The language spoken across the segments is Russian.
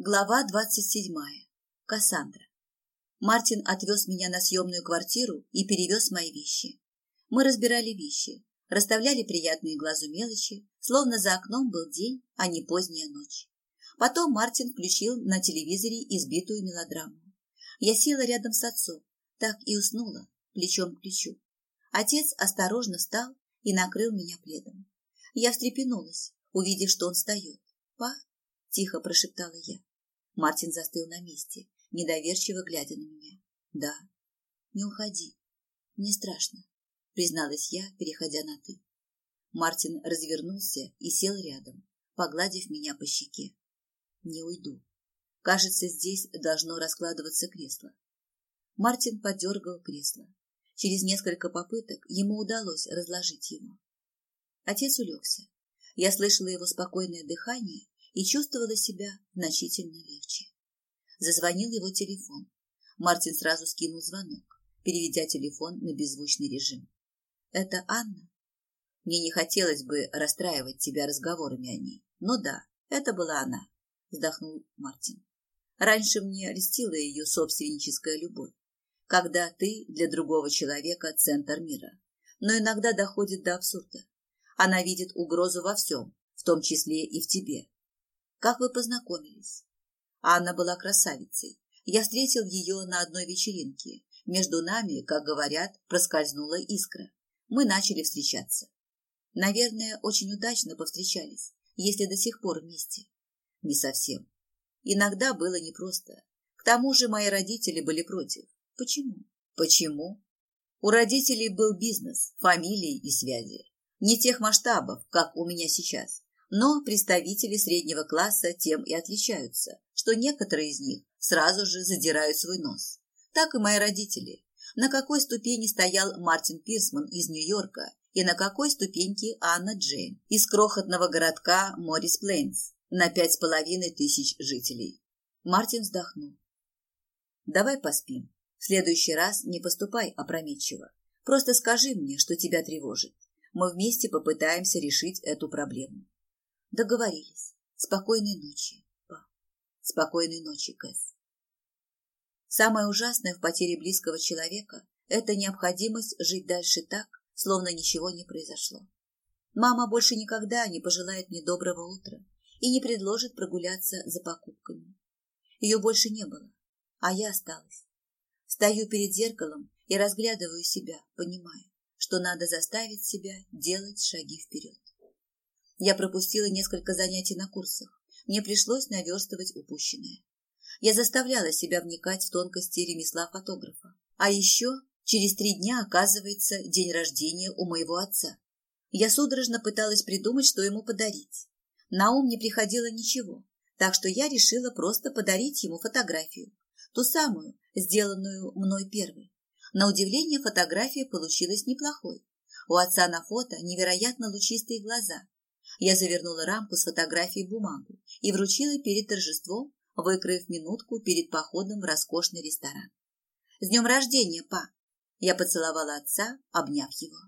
Глава двадцать седьмая. Кассандра. Мартин отвез меня на съемную квартиру и перевез мои вещи. Мы разбирали вещи, расставляли приятные глазу мелочи, словно за окном был день, а не поздняя ночь. Потом Мартин включил на телевизоре избитую мелодраму. Я села рядом с отцом, так и уснула, плечом к плечу. Отец осторожно встал и накрыл меня пледом. Я встрепенулась, увидев, что он встает. «Па?» – тихо прошептала я. Мартин застыл на месте, недоверчиво глядя на меня. «Да, не уходи. Мне страшно», — призналась я, переходя на «ты». Мартин развернулся и сел рядом, погладив меня по щеке. «Не уйду. Кажется, здесь должно раскладываться кресло». Мартин подергал кресло. Через несколько попыток ему удалось разложить его. Отец улегся. Я слышала его спокойное дыхание и чувствовала себя значительно легче. Зазвонил его телефон. Мартин сразу скинул звонок, переведя телефон на беззвучный режим. «Это Анна?» Мне не хотелось бы расстраивать тебя разговорами о ней. Но да, это была она, вздохнул Мартин. Раньше мне льстила ее собственническая любовь, когда ты для другого человека центр мира. Но иногда доходит до абсурда. Она видит угрозу во всем, в том числе и в тебе. Как вы познакомились? Анна была красавицей. Я встретил ее на одной вечеринке. Между нами, как говорят, проскользнула искра. Мы начали встречаться. Наверное, очень удачно повстречались, если до сих пор вместе. Не совсем. Иногда было непросто. К тому же мои родители были против. Почему? Почему? У родителей был бизнес, фамилии и связи. Не тех масштабов, как у меня сейчас. Но представители среднего класса тем и отличаются, что некоторые из них сразу же задирают свой нос. Так и мои родители. На какой ступени стоял Мартин Пирсман из Нью-Йорка и на какой ступеньке Анна Джейн из крохотного городка Моррис Плейнс на пять с половиной тысяч жителей. Мартин вздохнул. «Давай поспим. В следующий раз не поступай опрометчиво. Просто скажи мне, что тебя тревожит. Мы вместе попытаемся решить эту проблему. Договорились. Спокойной ночи, па. Спокойной ночи, Кэс. Самое ужасное в потере близкого человека – это необходимость жить дальше так, словно ничего не произошло. Мама больше никогда не пожелает мне доброго утра и не предложит прогуляться за покупками. Ее больше не было, а я осталась. Стою перед зеркалом и разглядываю себя, понимая, что надо заставить себя делать шаги вперед. Я пропустила несколько занятий на курсах. Мне пришлось наверстывать упущенное. Я заставляла себя вникать в тонкости ремесла фотографа. А еще через три дня, оказывается, день рождения у моего отца. Я судорожно пыталась придумать, что ему подарить. На ум не приходило ничего, так что я решила просто подарить ему фотографию. Ту самую, сделанную мной первой. На удивление, фотография получилась неплохой. У отца на фото невероятно лучистые глаза, я завернула рамку с фотографией бумагу и вручила перед торжеством, выкроив минутку перед походом в роскошный ресторан. «С днем рождения, па!» Я поцеловала отца, обняв его.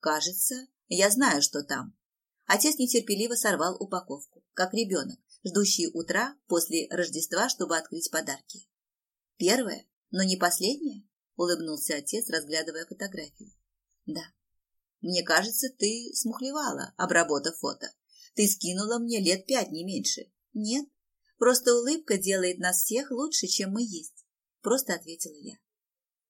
«Кажется, я знаю, что там». Отец нетерпеливо сорвал упаковку, как ребенок, ждущий утра после Рождества, чтобы открыть подарки. «Первое, но не последнее?» – улыбнулся отец, разглядывая фотографию. «Да, мне кажется, ты смухлевала, обработав фото. Ты скинула мне лет пять, не меньше. Нет, просто улыбка делает нас всех лучше, чем мы есть. Просто ответила я.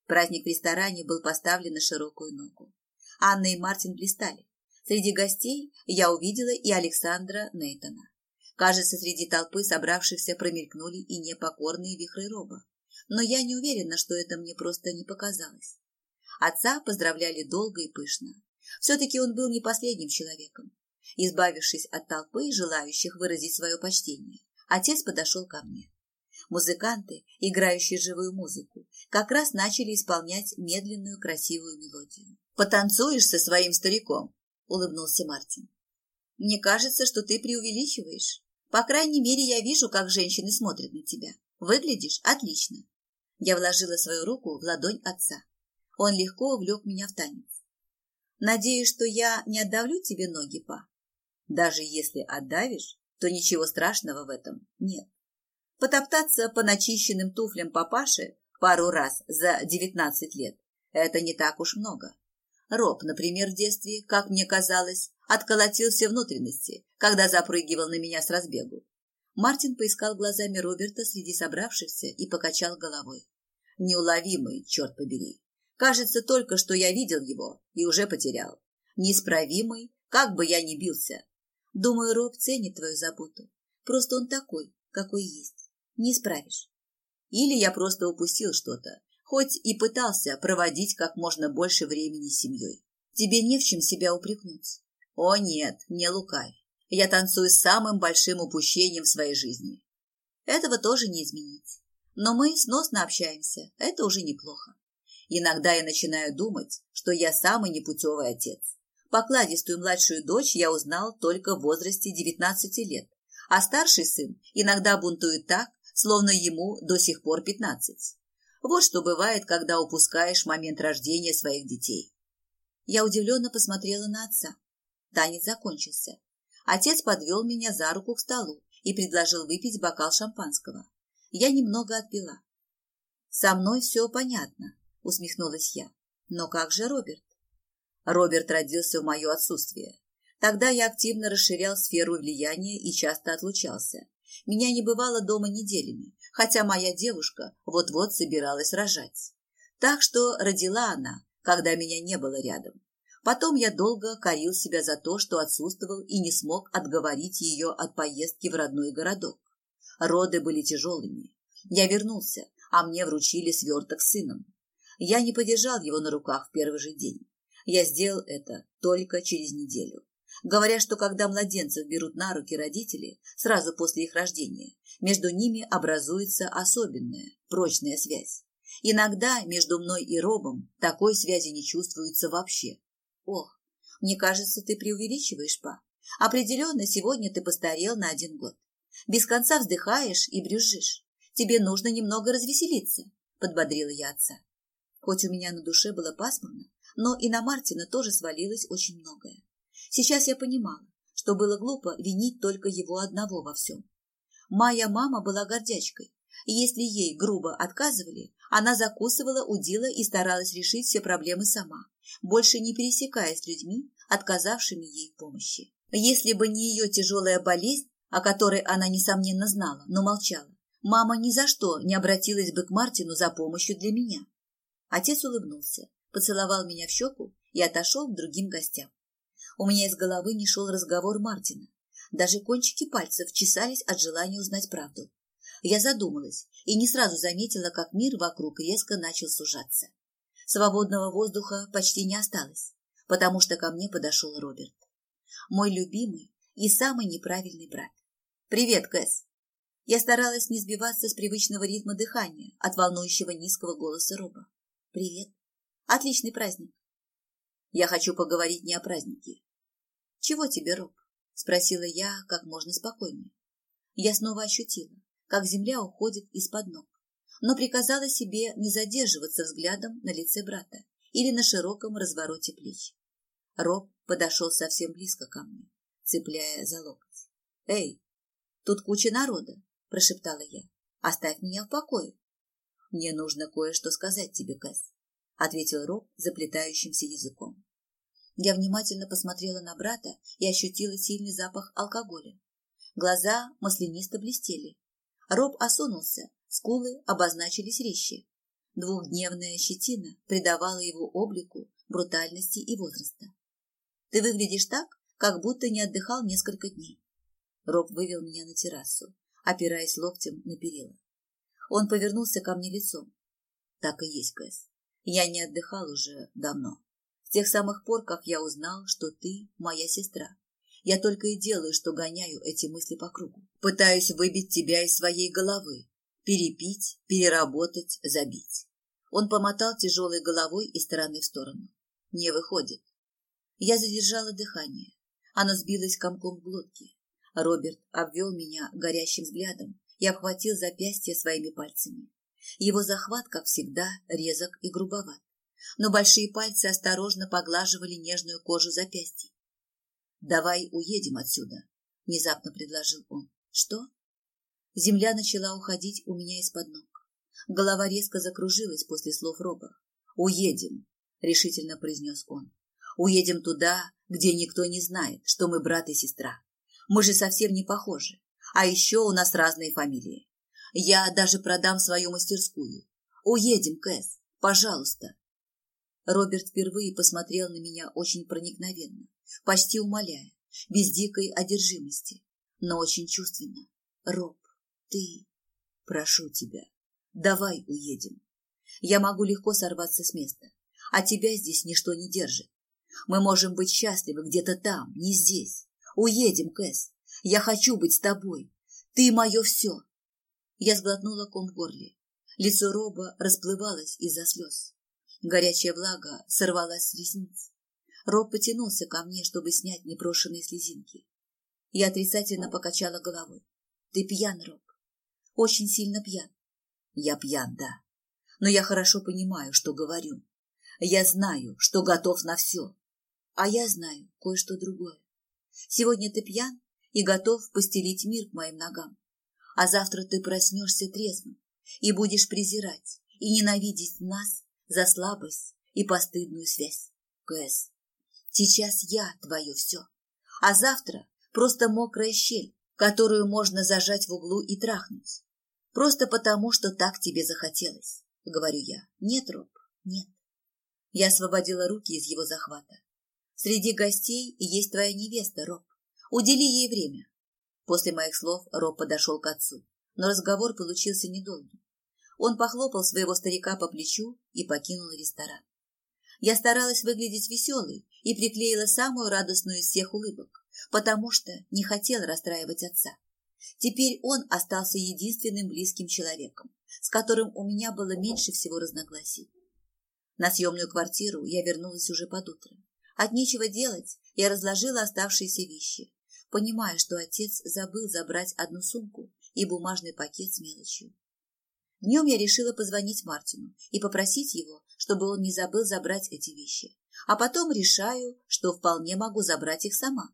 Праздник в ресторане был поставлен на широкую ногу. Анна и Мартин блистали. Среди гостей я увидела и Александра Нейтона. Кажется, среди толпы собравшихся промелькнули и непокорные вихры роба. Но я не уверена, что это мне просто не показалось. Отца поздравляли долго и пышно. Все-таки он был не последним человеком. Избавившись от толпы, желающих выразить свое почтение, отец подошел ко мне. Музыканты, играющие живую музыку, как раз начали исполнять медленную красивую мелодию. «Потанцуешь со своим стариком?» – улыбнулся Мартин. «Мне кажется, что ты преувеличиваешь. По крайней мере, я вижу, как женщины смотрят на тебя. Выглядишь отлично». Я вложила свою руку в ладонь отца. Он легко увлек меня в танец. Надеюсь, что я не отдавлю тебе ноги, па. Даже если отдавишь, то ничего страшного в этом нет. Потоптаться по начищенным туфлям папаши пару раз за девятнадцать лет – это не так уж много. Роб, например, в детстве, как мне казалось, отколотился внутренности, когда запрыгивал на меня с разбегу. Мартин поискал глазами Роберта среди собравшихся и покачал головой. Неуловимый, черт побери. Кажется, только что я видел его и уже потерял. Неисправимый, как бы я ни бился. Думаю, Роб ценит твою заботу. Просто он такой, какой есть. Не исправишь. Или я просто упустил что-то, хоть и пытался проводить как можно больше времени с семьей. Тебе не в чем себя упрекнуть. О нет, не лукавь. Я танцую с самым большим упущением в своей жизни. Этого тоже не изменить. Но мы сносно общаемся, это уже неплохо. Иногда я начинаю думать, что я самый непутевый отец. Покладистую младшую дочь я узнал только в возрасте 19 лет, а старший сын иногда бунтует так, словно ему до сих пор 15. Вот что бывает, когда упускаешь момент рождения своих детей. Я удивленно посмотрела на отца. Танец закончился. Отец подвел меня за руку к столу и предложил выпить бокал шампанского. Я немного отпила. «Со мной все понятно», — усмехнулась я. «Но как же Роберт?» Роберт родился в мое отсутствие. Тогда я активно расширял сферу влияния и часто отлучался. Меня не бывало дома неделями, хотя моя девушка вот-вот собиралась рожать. Так что родила она, когда меня не было рядом. Потом я долго корил себя за то, что отсутствовал и не смог отговорить ее от поездки в родной городок. Роды были тяжелыми. Я вернулся, а мне вручили сверток с сыном. Я не подержал его на руках в первый же день. Я сделал это только через неделю. Говорят, что когда младенцев берут на руки родители сразу после их рождения, между ними образуется особенная, прочная связь. Иногда между мной и Робом такой связи не чувствуется вообще. Ох, мне кажется, ты преувеличиваешь, па. Определенно, сегодня ты постарел на один год. Без конца вздыхаешь и брюзжишь. Тебе нужно немного развеселиться, подбодрила я отца. Хоть у меня на душе было пасмурно, но и на Мартина тоже свалилось очень многое. Сейчас я понимала, что было глупо винить только его одного во всем. Моя мама была гордячкой, и если ей грубо отказывали, она закусывала, удила и старалась решить все проблемы сама, больше не пересекаясь с людьми, отказавшими ей помощи. Если бы не ее тяжелая болезнь, о которой она, несомненно, знала, но молчала, мама ни за что не обратилась бы к Мартину за помощью для меня. Отец улыбнулся, поцеловал меня в щеку и отошел к другим гостям. У меня из головы не шел разговор Мартина. Даже кончики пальцев чесались от желания узнать правду. Я задумалась и не сразу заметила, как мир вокруг резко начал сужаться. Свободного воздуха почти не осталось, потому что ко мне подошел Роберт. Мой любимый и самый неправильный брат. «Привет, Кэс!» Я старалась не сбиваться с привычного ритма дыхания от волнующего низкого голоса Роба. «Привет! Отличный праздник!» «Я хочу поговорить не о празднике». «Чего тебе, Роб?» – спросила я как можно спокойнее. Я снова ощутила, как земля уходит из-под ног, но приказала себе не задерживаться взглядом на лице брата или на широком развороте плеч. Роб подошел совсем близко ко мне, цепляя за локоть. «Эй, тут куча народа!» – прошептала я. «Оставь меня в покое!» «Мне нужно кое-что сказать тебе, Кэс», – ответил Роб заплетающимся языком. Я внимательно посмотрела на брата и ощутила сильный запах алкоголя. Глаза маслянисто блестели, Роб осунулся, скулы обозначились резче. Двухдневная щетина придавала его облику брутальности и возраста. «Ты выглядишь так, как будто не отдыхал несколько дней». Роб вывел меня на террасу, опираясь локтем на перила. Он повернулся ко мне лицом. «Так и есть, Кэс. Я не отдыхал уже давно. С тех самых пор, как я узнал, что ты моя сестра. Я только и делаю, что гоняю эти мысли по кругу. Пытаюсь выбить тебя из своей головы, перепить, переработать, забить. Он помотал тяжелой головой из стороны в сторону. Не выходит. Я задержала дыхание. Оно сбилось комком в глотке. Роберт обвел меня горящим взглядом и обхватил запястье своими пальцами. Его захват, как всегда, резок и грубоват. Но большие пальцы осторожно поглаживали нежную кожу запястья. «Давай уедем отсюда», — внезапно предложил он. «Что?» Земля начала уходить у меня из-под ног. Голова резко закружилась после слов Роба. «Уедем», — решительно произнес он. «Уедем туда, где никто не знает, что мы брат и сестра. Мы же совсем не похожи. А еще у нас разные фамилии. Я даже продам свою мастерскую. Уедем, Кэс, пожалуйста». Роберт впервые посмотрел на меня очень проникновенно, почти умоляя, без дикой одержимости, но очень чувственно. «Роб, ты... Прошу тебя, давай уедем. Я могу легко сорваться с места, а тебя здесь ничто не держит. Мы можем быть счастливы где-то там, не здесь. Уедем, Кэс. Я хочу быть с тобой. Ты мое все. Я сглотнула ком в горле. Лицо Роба расплывалось из-за слез. Горячая влага сорвалась с ресниц. Роб потянулся ко мне, чтобы снять непрошенные слезинки. Я отрицательно покачала головой. Ты пьян, Роб. Очень сильно пьян. Я пьян, да. Но я хорошо понимаю, что говорю. Я знаю, что готов на все. А я знаю кое-что другое. Сегодня ты пьян и готов постелить мир к моим ногам. А завтра ты проснешься трезвым и будешь презирать и ненавидеть нас за слабость и постыдную связь. Кэс, сейчас я твое все. А завтра просто мокрая щель, которую можно зажать в углу и трахнуть. Просто потому, что так тебе захотелось, говорю я. Нет, Роб, нет. Я освободила руки из его захвата. Среди гостей есть твоя невеста, Роб. Удели ей время. После моих слов Роб подошел к отцу, но разговор получился недолгим. Он похлопал своего старика по плечу и покинул ресторан. Я старалась выглядеть веселой и приклеила самую радостную из всех улыбок, потому что не хотела расстраивать отца. Теперь он остался единственным близким человеком, с которым у меня было меньше всего разногласий. На съемную квартиру я вернулась уже под утро. От нечего делать я разложила оставшиеся вещи, понимая, что отец забыл забрать одну сумку и бумажный пакет с мелочью. Днем я решила позвонить Мартину и попросить его, чтобы он не забыл забрать эти вещи. А потом решаю, что вполне могу забрать их сама.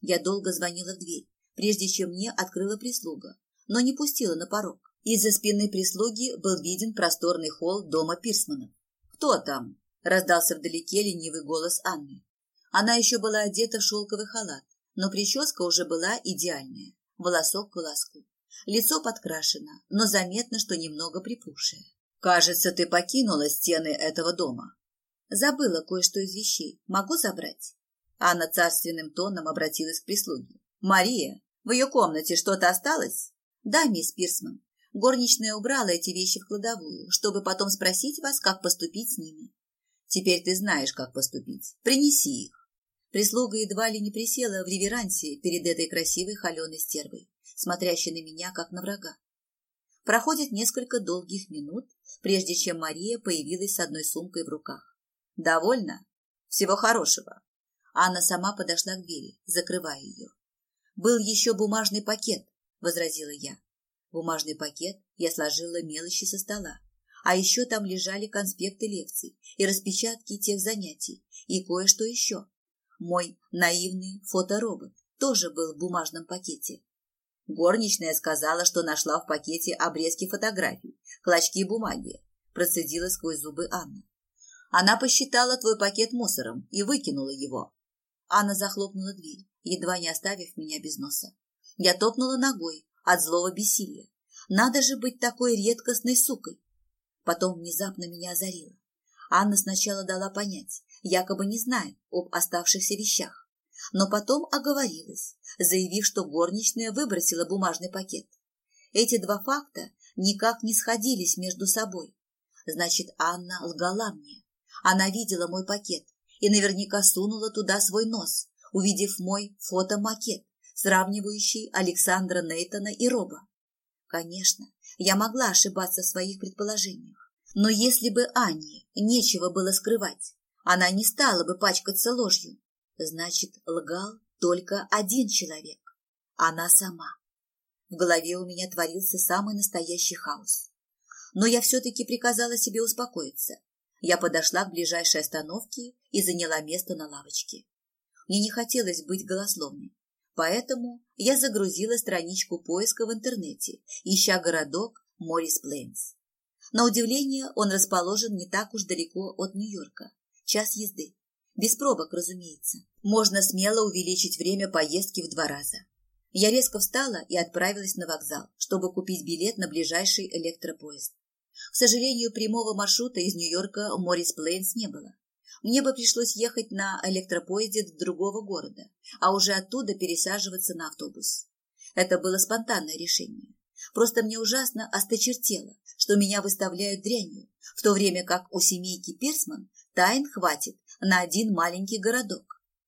Я долго звонила в дверь, прежде чем мне открыла прислуга, но не пустила на порог. Из-за спины прислуги был виден просторный холл дома Пирсманов. «Кто там?» – раздался вдалеке ленивый голос Анны. Она еще была одета в шелковый халат, но прическа уже была идеальная, волосок к волоску. Лицо подкрашено, но заметно, что немного припухшее. «Кажется, ты покинула стены этого дома». «Забыла кое-что из вещей. Могу забрать?» Анна царственным тоном обратилась к прислуге. «Мария, в ее комнате что-то осталось? Да, мисс Пирсман. Горничная убрала эти вещи в кладовую, чтобы потом спросить вас, как поступить с ними. Теперь ты знаешь, как поступить. Принеси их. Прислуга едва ли не присела в реверансе перед этой красивой холеной стервой, смотрящей на меня, как на врага. Проходит несколько долгих минут, прежде чем Мария появилась с одной сумкой в руках. «Довольно? Всего хорошего!» Анна сама подошла к двери, закрывая ее. Был еще бумажный пакет, возразила я. Бумажный пакет я сложила мелочи со стола. А еще там лежали конспекты лекций и распечатки тех занятий, и кое-что еще. Мой наивный фоторобот тоже был в бумажном пакете. Горничная сказала, что нашла в пакете обрезки фотографий, клочки бумаги, процедила сквозь зубы Анна. Она посчитала твой пакет мусором и выкинула его. Анна захлопнула дверь едва не оставив меня без носа. Я топнула ногой от злого бессилия. Надо же быть такой редкостной сукой. Потом внезапно меня озарило. Анна сначала дала понять, якобы не знает об оставшихся вещах, но потом оговорилась, заявив, что горничная выбросила бумажный пакет. Эти два факта никак не сходились между собой. Значит, Анна лгала мне. Она видела мой пакет и наверняка сунула туда свой нос, увидев мой фотомакет, сравнивающий Александра Нейтона и Роба. Конечно, я могла ошибаться в своих предположениях, но если бы Анне нечего было скрывать, она не стала бы пачкаться ложью. Значит, лгал только один человек – она сама. В голове у меня творился самый настоящий хаос. Но я все-таки приказала себе успокоиться. Я подошла к ближайшей остановке и заняла место на лавочке. Мне не хотелось быть голословной, Поэтому я загрузила страничку поиска в интернете, ища городок Моррис Плейнс. На удивление, он расположен не так уж далеко от Нью-Йорка. Час езды. Без пробок, разумеется. Можно смело увеличить время поездки в два раза. Я резко встала и отправилась на вокзал, чтобы купить билет на ближайший электропоезд. К сожалению, прямого маршрута из Нью-Йорка Моррис Плейнс не было. Мне бы пришлось ехать на электропоезде до другого города, а уже оттуда пересаживаться на автобус. Это было спонтанное решение. Просто мне ужасно осточертело, что меня выставляют дрянью, в то время как у семейки Пирсман тайн хватит на один маленький городок.